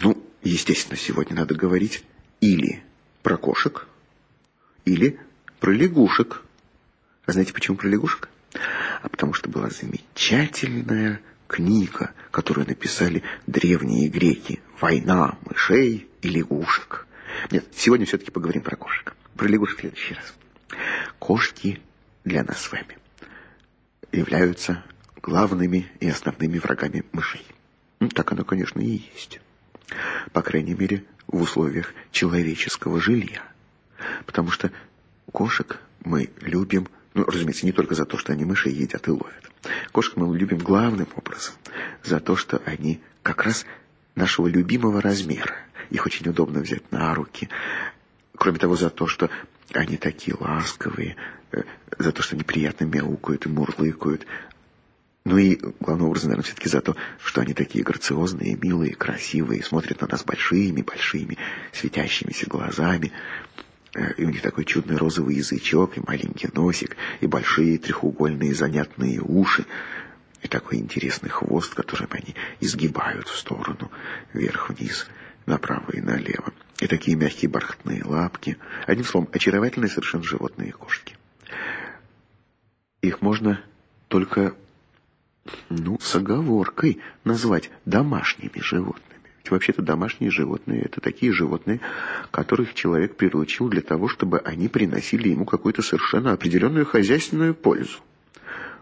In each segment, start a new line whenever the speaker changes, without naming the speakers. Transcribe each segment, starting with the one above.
Ну, естественно, сегодня надо говорить или про кошек, или про лягушек. А знаете, почему про лягушек? А потому что была замечательная книга, которую написали древние греки. «Война мышей и лягушек». Нет, сегодня все-таки поговорим про кошек. Про лягушек в следующий раз. Кошки для нас с вами являются главными и основными врагами мышей. Ну, так оно, конечно, и есть. По крайней мере, в условиях человеческого жилья. Потому что кошек мы любим, ну, разумеется, не только за то, что они мышей едят и ловят. Кошек мы любим главным образом за то, что они как раз нашего любимого размера. Их очень удобно взять на руки. Кроме того, за то, что они такие ласковые, э, за то, что они приятно мяукают и мурлыкают. Ну и, главным образом, наверное, все-таки за то, что они такие грациозные, милые, красивые, смотрят на нас большими-большими, светящимися глазами. Э, и у них такой чудный розовый язычок, и маленький носик, и большие треугольные занятные уши, и такой интересный хвост, которым они изгибают в сторону, вверх-вниз, направо и налево. И такие мягкие бархатные лапки. Одним словом, очаровательные совершенно животные кошки. Их можно только, ну, с оговоркой назвать домашними животными. Ведь вообще-то домашние животные – это такие животные, которых человек приручил для того, чтобы они приносили ему какую-то совершенно определенную хозяйственную пользу.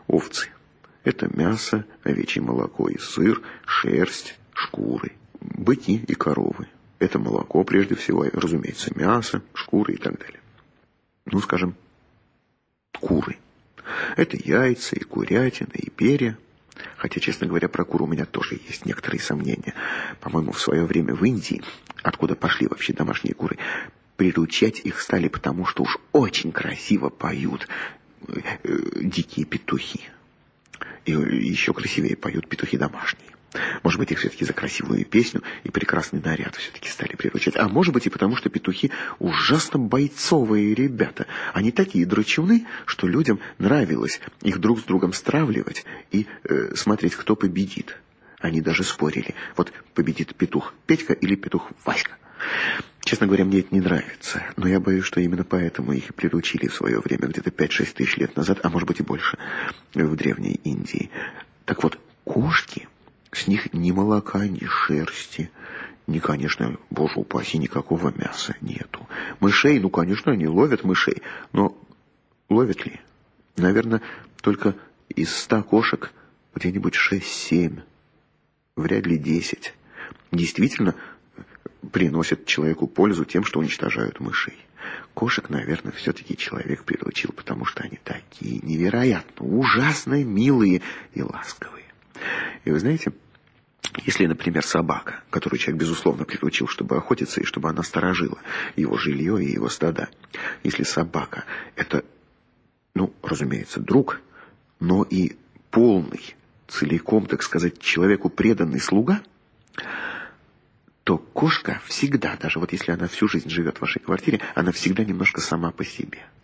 Овцы – это мясо, овечье молоко и сыр, шерсть, шкуры, быки и коровы. Это молоко, прежде всего, разумеется, мясо, шкуры и так далее. Ну, скажем, куры. Это яйца и курятина, и перья. Хотя, честно говоря, про кур у меня тоже есть некоторые сомнения. По-моему, в свое время в Индии, откуда пошли вообще домашние куры, приручать их стали потому, что уж очень красиво поют э, э, дикие петухи. И еще красивее поют петухи домашние. Может быть, их все-таки за красивую песню и прекрасный наряд все-таки стали приручать. А может быть и потому, что петухи ужасно бойцовые ребята. Они такие драчуны, что людям нравилось их друг с другом стравливать и э, смотреть, кто победит. Они даже спорили, вот победит петух Петька или петух Васька. Честно говоря, мне это не нравится, но я боюсь, что именно поэтому их и приручили в свое время, где-то 5-6 тысяч лет назад, а может быть и больше, в Древней Индии. Так вот, кошки с них ни молока, ни шерсти, ни, конечно, боже упаси, никакого мяса нету. Мышей, ну, конечно, они ловят мышей, но ловят ли? Наверное, только из ста кошек где-нибудь шесть-семь, вряд ли десять. Действительно приносят человеку пользу тем, что уничтожают мышей. Кошек, наверное, все-таки человек приручил, потому что они такие невероятно, ужасно милые и ласковые. И вы знаете, если, например, собака, которую человек, безусловно, приручил, чтобы охотиться и чтобы она сторожила его жилье и его стада, если собака – это, ну, разумеется, друг, но и полный, целиком, так сказать, человеку преданный слуга, то кошка всегда, даже вот если она всю жизнь живет в вашей квартире, она всегда немножко сама по себе –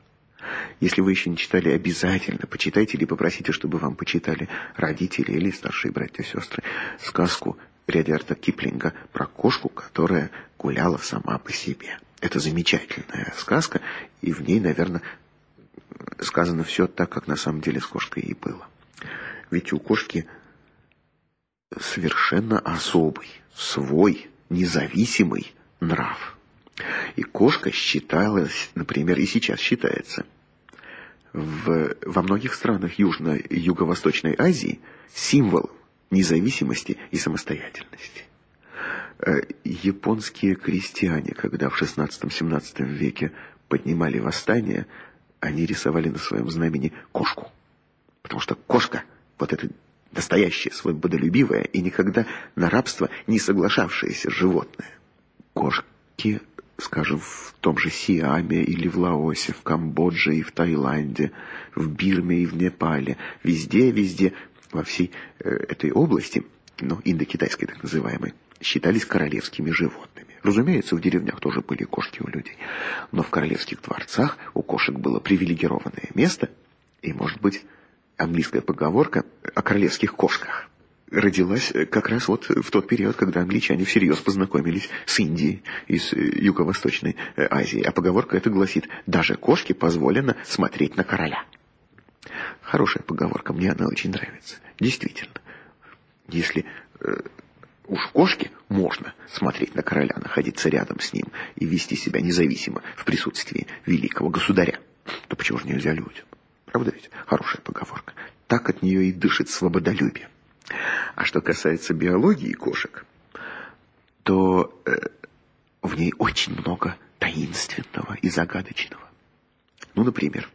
если вы еще не читали, обязательно почитайте или попросите, чтобы вам почитали родители или старшие братья и сестры сказку Редиарда Киплинга про кошку, которая гуляла сама по себе. Это замечательная сказка, и в ней, наверное, сказано все так, как на самом деле с кошкой и было. Ведь у кошки совершенно особый, свой, независимый нрав. И кошка считалась, например, и сейчас считается – в, во многих странах Южной и Юго-Восточной Азии символом независимости и самостоятельности. Э, японские крестьяне, когда в XVI-XVII веке поднимали восстание, они рисовали на своем знамени кошку. Потому что кошка, вот это настоящее, свободолюбивое и никогда на рабство не соглашавшееся животное. Кошки скажем, в том же Сиаме или в Лаосе, в Камбодже и в Таиланде, в Бирме и в Непале, везде, везде, во всей э, этой области, ну, индокитайской так называемой, считались королевскими животными. Разумеется, в деревнях тоже были кошки у людей, но в королевских дворцах у кошек было привилегированное место, и, может быть, английская поговорка о королевских кошках родилась как раз вот в тот период, когда англичане всерьез познакомились с Индией из Юго-Восточной Азии. А поговорка эта гласит «даже кошке позволено смотреть на короля». Хорошая поговорка, мне она очень нравится. Действительно, если э, уж кошке можно смотреть на короля, находиться рядом с ним и вести себя независимо в присутствии великого государя, то почему же нельзя людям? Правда ведь? Хорошая поговорка. Так от нее и дышит свободолюбие. А что касается биологии кошек, то э, в ней очень много таинственного и загадочного. Ну, например,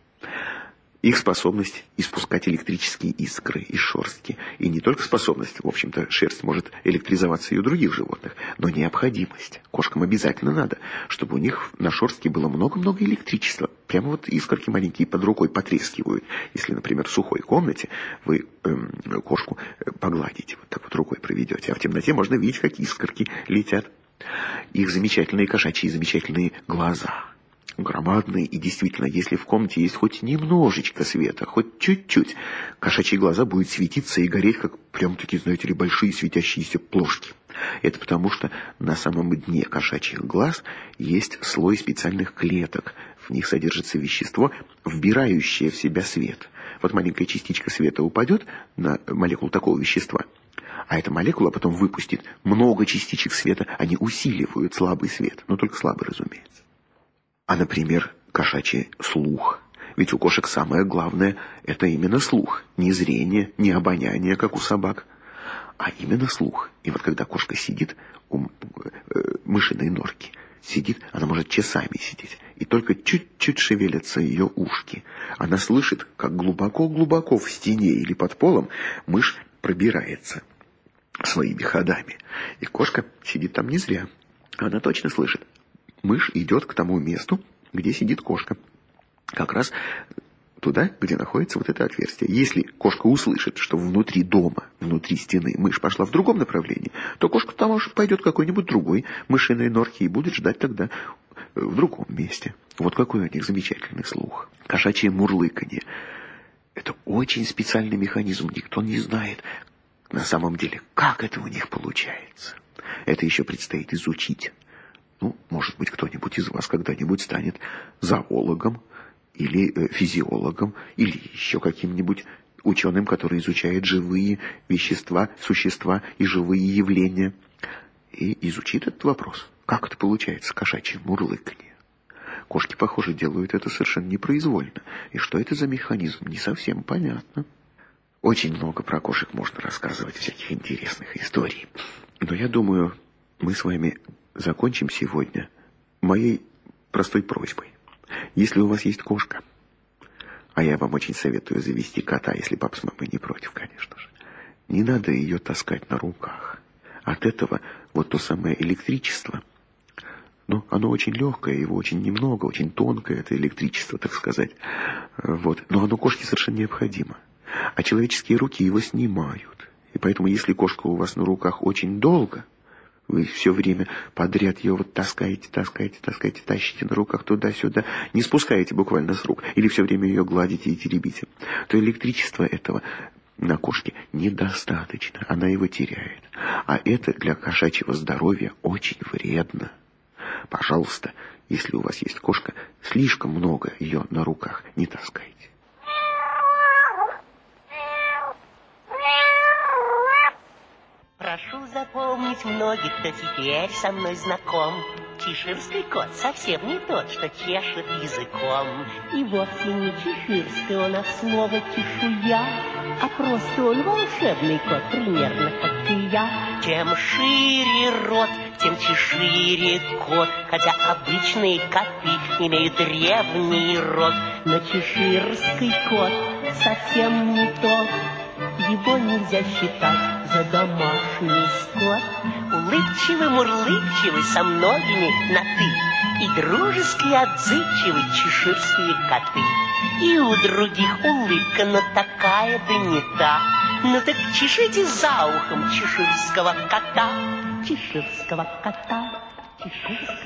их способность испускать электрические искры из шерстки. И не только способность, в общем-то, шерсть может электризоваться и у других животных, но необходимость. Кошкам обязательно надо, чтобы у них на шерстке было много-много электричества. Прямо вот искорки маленькие под рукой потрескивают. Если, например, в сухой комнате вы эм, кошку э, погладите, вот так вот рукой проведете, а в темноте можно видеть, как искорки летят. Их замечательные кошачьи замечательные глаза – громадные, и действительно, если в комнате есть хоть немножечко света, хоть чуть-чуть, кошачьи глаза будут светиться и гореть, как прям-таки, знаете ли, большие светящиеся плошки. Это потому, что на самом дне кошачьих глаз есть слой специальных клеток. В них содержится вещество, вбирающее в себя свет. Вот маленькая частичка света упадет на молекулу такого вещества, а эта молекула потом выпустит много частичек света, они усиливают слабый свет, но только слабый, разумеется. А, например, кошачий слух. Ведь у кошек самое главное – это именно слух. Не зрение, не обоняние, как у собак, а именно слух. И вот когда кошка сидит у э, мышиной норки, сидит, она может часами сидеть, и только чуть-чуть шевелятся ее ушки. Она слышит, как глубоко-глубоко в стене или под полом мышь пробирается своими ходами. И кошка сидит там не зря. Она точно слышит, мышь идет к тому месту, где сидит кошка. Как раз туда, где находится вот это отверстие. Если кошка услышит, что внутри дома, внутри стены мышь пошла в другом направлении, то кошка там уж пойдет какой-нибудь другой мышиной норки и будет ждать тогда в другом месте. Вот какой у них замечательный слух. Кошачье мурлыканье. Это очень специальный механизм, никто не знает на самом деле, как это у них получается. Это еще предстоит изучить. Ну, может быть, кто-нибудь из вас когда-нибудь станет зоологом или э, физиологом, или еще каким-нибудь ученым, который изучает живые вещества, существа и живые явления, и изучит этот вопрос. Как это получается, кошачье мурлыканье? Кошки, похоже, делают это совершенно непроизвольно. И что это за механизм, не совсем понятно. Очень много про кошек можно рассказывать, всяких интересных историй. Но я думаю, мы с вами закончим сегодня моей простой просьбой. Если у вас есть кошка, а я вам очень советую завести кота, если папа с мамой не против, конечно же, не надо ее таскать на руках. От этого вот то самое электричество, ну, оно очень легкое, его очень немного, очень тонкое, это электричество, так сказать. Вот. Но оно кошке совершенно необходимо. А человеческие руки его снимают. И поэтому, если кошка у вас на руках очень долго – вы все время подряд ее вот таскаете, таскаете, таскаете, тащите на руках туда-сюда, не спускаете буквально с рук, или все время ее гладите и теребите, то электричество этого на кошке недостаточно, она его теряет. А это для кошачьего здоровья очень вредно. Пожалуйста, если у вас есть кошка, слишком много ее на руках не таскайте.
Прошу запомнить многих, кто теперь со мной знаком. Чеширский кот совсем не тот, что чешет языком. И вовсе не чеширский он от слова чешуя, а просто он волшебный кот, примерно как и я. Чем шире рот, тем чешире кот, хотя обычные коты имеют древний рот. Но чеширский кот совсем не тот, его нельзя считать за домашний скот. Улыбчивый, мурлыкчивый, со многими на «ты», И дружески отзывчивый чеширские коты. И у других улыбка, но такая да не та. Ну так чешите за ухом чеширского кота, Чеширского кота, чеширского